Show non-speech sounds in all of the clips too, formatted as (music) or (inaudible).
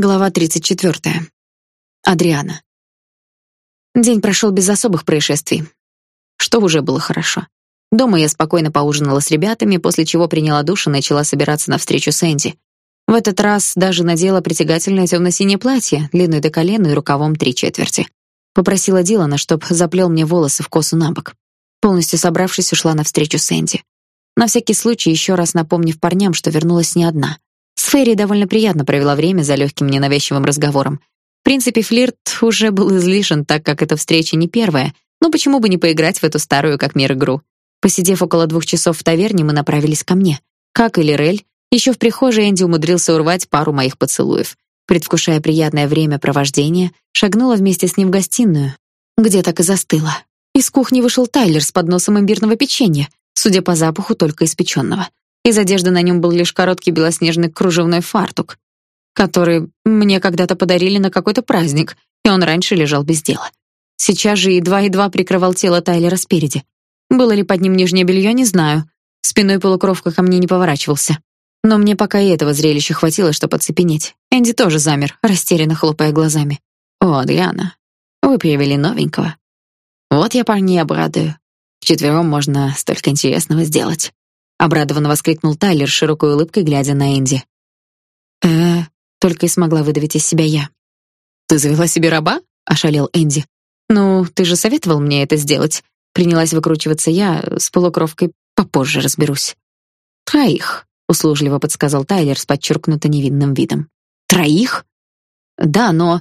Глава 34. Адриана. День прошел без особых происшествий, что уже было хорошо. Дома я спокойно поужинала с ребятами, после чего приняла душ и начала собираться на встречу с Энди. В этот раз даже надела притягательное темно-синее платье, длиной до колена и рукавом три четверти. Попросила Дилана, чтоб заплел мне волосы в косу на бок. Полностью собравшись, ушла на встречу с Энди. На всякий случай еще раз напомнив парням, что вернулась не одна — с Ферри довольно приятно провела время за легким ненавязчивым разговором. В принципе, флирт уже был излишен, так как эта встреча не первая, но почему бы не поиграть в эту старую как мир игру? Посидев около двух часов в таверне, мы направились ко мне. Как и Лирель, еще в прихожей Энди умудрился урвать пару моих поцелуев. Предвкушая приятное время провождения, шагнула вместе с ним в гостиную, где так и застыла. Из кухни вышел Тайлер с подносом имбирного печенья, судя по запаху, только испеченного. Из одежды на нем был лишь короткий белоснежный кружевной фартук, который мне когда-то подарили на какой-то праздник, и он раньше лежал без дела. Сейчас же едва-едва прикрывал тело Тайлера спереди. Было ли под ним нижнее белье, не знаю. Спиной полукровка ко мне не поворачивался. Но мне пока и этого зрелища хватило, чтобы оцепенеть. Энди тоже замер, растерянно хлопая глазами. «О, Адриана, вы привели новенького. Вот я парней обрадую. Вчетвером можно столько интересного сделать» обрадованно воскликнул Тайлер широкой улыбкой глядя на Энди. Э, только и смогла выдавить из себя я. Ты завела себе раба? ошалел Энди. Ну, ты же советовал мне это сделать. Принялась выкручиваться я, с полукровкой попозже разберусь. Троих, услужливо подсказал Тайлер с подчеркнуто невинным видом. Троих? Да, но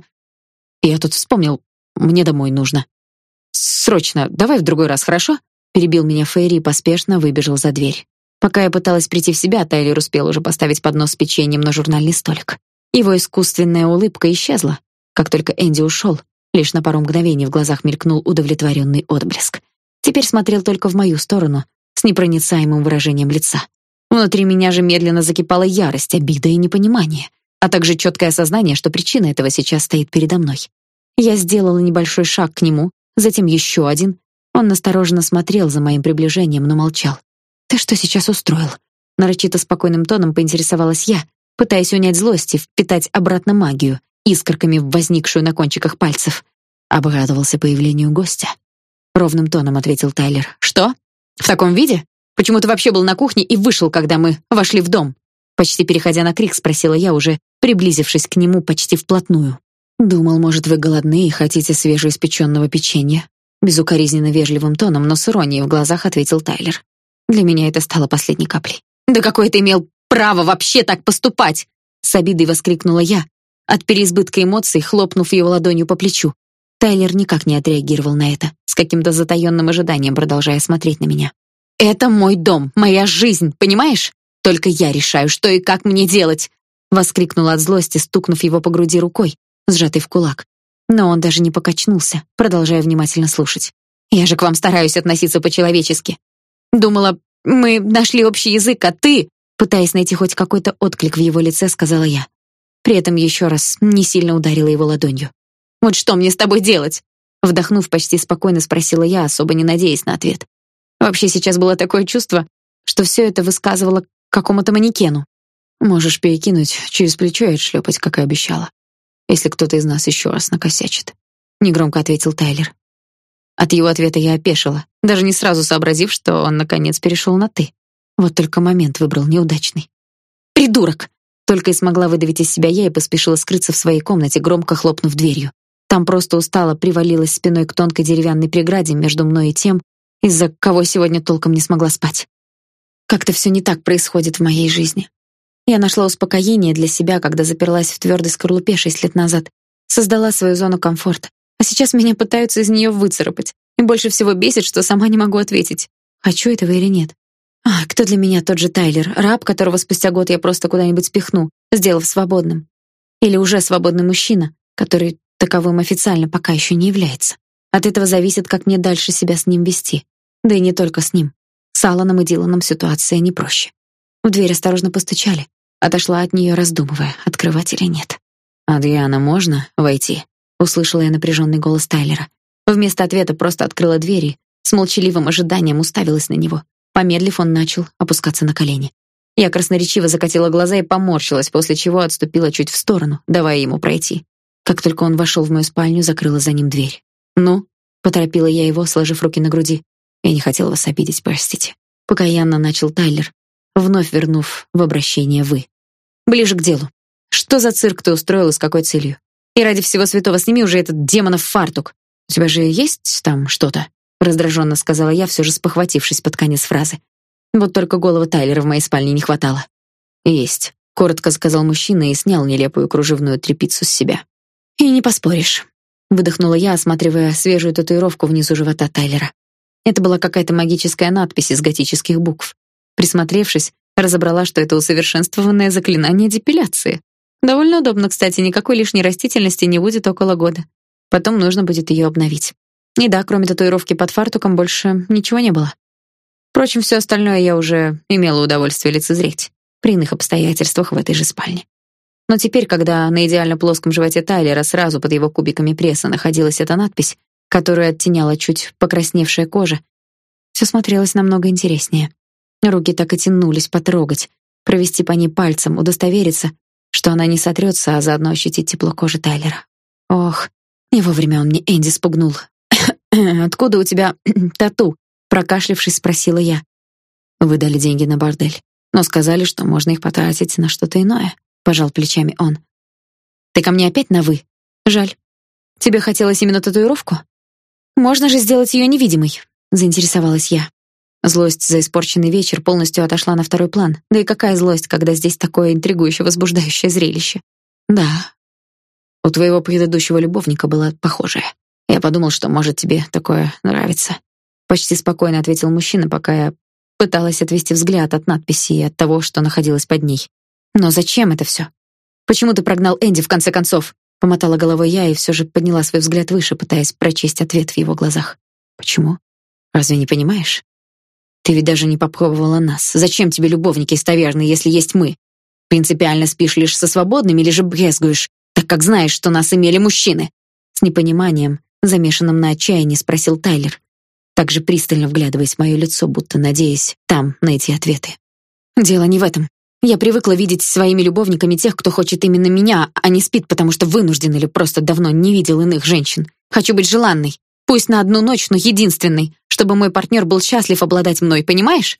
я тут вспомнил, мне домой нужно. Срочно, давай в другой раз, хорошо? Перебил меня Фейри и поспешно выбежал за дверь. Пока я пыталась прийти в себя, Тайлер успел уже поставить поднос с печеньем на журнальный столик. Его искусственная улыбка исчезла, как только Энди ушел. Лишь на пару мгновений в глазах мелькнул удовлетворенный отблеск. Теперь смотрел только в мою сторону, с непроницаемым выражением лица. Внутри меня же медленно закипала ярость, обида и непонимание, а также четкое осознание, что причина этого сейчас стоит передо мной. Я сделала небольшой шаг к нему, затем еще один. Он настороженно смотрел за моим приближением, но молчал. Ты что сейчас устроил? нарочито спокойным тоном поинтересовалась я, пытаясь унять злость и впитать обратно магию, искорками возникшую на кончиках пальцев. Обрадовался появлению гостя. Ровным тоном ответил Тайлер. Что? В таком виде? Почему ты вообще был на кухне и вышел, когда мы вошли в дом? Почти переходя на крик, спросила я уже, приблизившись к нему почти вплотную. Думал, может, вы голодны и хотите свежеиспеченного печенья? Безукоризненно вежливым тоном, но с иронией в глазах ответил Тайлер. Для меня это стало последней каплей. Да какое ты имел право вообще так поступать? С обидой воскликнула я, от переизбытка эмоций хлопнув его ладонью по плечу. Тайлер никак не отреагировал на это, с каким-то затаённым ожиданием продолжая смотреть на меня. Это мой дом, моя жизнь, понимаешь? Только я решаю, что и как мне делать, воскликнула от злости, стукнув его по груди рукой, сжатой в кулак. Но он даже не покачнулся, продолжая внимательно слушать. Я же к вам стараюсь относиться по-человечески. Думала, мы нашли общий язык, а ты, пытаясь найти хоть какой-то отклик в его лице, сказала я. При этом еще раз не сильно ударила его ладонью. Вот что мне с тобой делать? Вдохнув почти спокойно, спросила я, особо не надеясь на ответ. Вообще сейчас было такое чувство, что все это высказывала какому-то манекену. Можешь перекинуть через плечо и отшлепать, как и обещала. Если кто-то из нас еще раз накосячит, негромко ответил Тайлер. От его ответа я опешила, даже не сразу сообразив, что он наконец перешел на ты. Вот только момент выбрал неудачный. Придурок, только и смогла выдавить из себя я и поспешила скрыться в своей комнате, громко хлопнув дверью. Там просто устала привалилась спиной к тонкой деревянной преграде между мной и тем, из-за кого сегодня толком не смогла спать. Как-то все не так происходит в моей жизни. Я нашла успокоение для себя, когда заперлась в твердой скорлупе шесть лет назад, создала свою зону комфорта, а сейчас меня пытаются из нее выцарапать. И больше всего бесит, что сама не могу ответить, хочу этого или нет. А, кто для меня тот же Тайлер, раб, которого спустя год я просто куда-нибудь спихну, сделав свободным? Или уже свободный мужчина, который таковым официально пока еще не является? От этого зависит, как мне дальше себя с ним вести. Да и не только с ним. С Аланом и Диланом ситуация не проще. В дверь осторожно постучали. Отошла от нее, раздумывая, открывать или нет. «Адриана, можно войти?» услышала я напряженный голос Тайлера. Вместо ответа просто открыла двери, с молчаливым ожиданием уставилась на него. Помедлив, он начал опускаться на колени. Я красноречиво закатила глаза и поморщилась, после чего отступила чуть в сторону, давая ему пройти. Как только он вошел в мою спальню, закрыла за ним дверь. "Ну?" поторопила я его, сложив руки на груди. "Я не хотела вас обидеть, простите." Покаянно начал Тайлер, вновь вернув в обращение вы. "Ближе к делу. Что за цирк ты устроил и с какой целью? И ради всего святого сними уже этот демонов фартук. У тебя же есть там что-то?" раздраженно сказала я, все же спохватившись под конец фразы. Вот только головы Тайлера в моей спальне не хватало. Есть, коротко сказал мужчина и снял нелепую кружевную тряпицу с себя. И не поспоришь, выдохнула я, осматривая свежую татуировку внизу живота Тайлера. Это была какая-то магическая надпись из готических букв. Присмотревшись, разобрала, что это усовершенствованное заклинание депиляции. Довольно удобно, кстати, никакой лишней растительности не будет около года. Потом нужно будет ее обновить. И да, кроме татуировки под фартуком больше ничего не было. Впрочем, все остальное я уже имела удовольствие лицезреть при иных обстоятельствах в этой же спальне. Но теперь, когда на идеально плоском животе Тайлера сразу под его кубиками пресса находилась эта надпись, которую оттеняла чуть покрасневшая кожа, все смотрелось намного интереснее. Руки так и тянулись потрогать, провести по ней пальцем, удостовериться, что она не сотрется, а заодно ощутить тепло кожи Тайлера. Ох, не вовремя он мне Энди спугнул. Откуда у тебя (clears throat) тату? прокашлявшись, спросила я. Вы дали деньги на бордель, но сказали, что можно их потратить на что-то иное, пожал плечами он. Ты ко мне опять на вы? Жаль. Тебе хотелось именно татуировку? Можно же сделать ее невидимой, заинтересовалась я. Злость за испорченный вечер полностью отошла на второй план. Да и какая злость, когда здесь такое интригующее, возбуждающее зрелище. Да. У твоего предыдущего любовника было похожее. Я подумал, что может тебе такое нравится. Почти спокойно ответил мужчина, пока я пыталась отвести взгляд от надписи и от того, что находилось под ней. Но зачем это все? Почему ты прогнал Энди в конце концов? Помотала головой я и все же подняла свой взгляд выше, пытаясь прочесть ответ в его глазах. Почему? Разве не понимаешь? Ты ведь даже не попробовала нас. Зачем тебе любовники из таверны, если есть мы? Принципиально спишь лишь со свободными или же брезгуешь, как знаешь, что нас имели мужчины? С непониманием, замешанным на отчаянии, спросил Тайлер также пристально вглядываясь в мое лицо, будто надеясь там найти ответы. Дело не в этом. Я привыкла видеть своими любовниками тех, кто хочет именно меня, а не спит, потому что вынужден или просто давно не видел иных женщин. Хочу быть желанной, пусть на одну ночь, но единственной, чтобы мой партнер был счастлив обладать мной, понимаешь?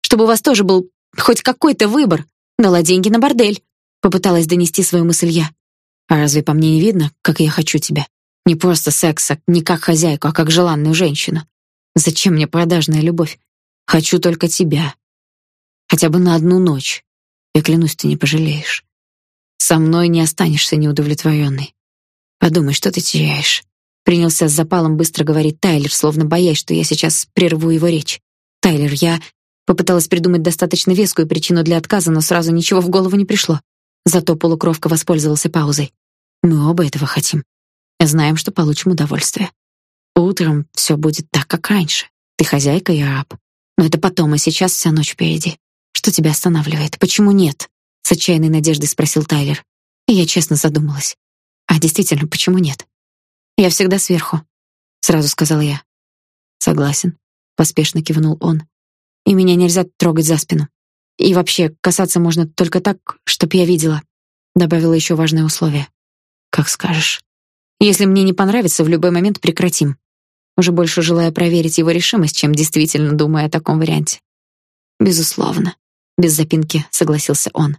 Чтобы у вас тоже был хоть какой-то выбор. Дала деньги на бордель, попыталась донести свою мысль я. А разве по мне не видно, как я хочу тебя? Не просто секса, не как хозяйку, а как желанную женщину. Зачем мне продажная любовь? Хочу только тебя. Хотя бы на одну ночь. Я клянусь, ты не пожалеешь. Со мной не останешься неудовлетворенной. Подумай, что ты теряешь. Принялся с запалом быстро говорить Тайлер, словно боясь, что я сейчас прерву его речь. Тайлер, я попыталась придумать достаточно вескую причину для отказа, но сразу ничего в голову не пришло. Зато полукровка воспользовался паузой. Мы оба этого хотим. Знаем, что получим удовольствие. Утром все будет так, как раньше. Ты хозяйка, я раб. Но это потом, а сейчас вся ночь впереди. Что тебя останавливает? Почему нет? С отчаянной надеждой спросил Тайлер. И я честно задумалась. А действительно, почему нет? Я всегда сверху, сразу сказала я. Согласен, поспешно кивнул он. И меня нельзя трогать за спину. И вообще, касаться можно только так, чтоб я видела, добавила еще важное условие. Как скажешь. Если мне не понравится, в любой момент прекратим уже больше желая проверить его решимость, чем действительно думая о таком варианте. Безусловно, без запинки согласился он.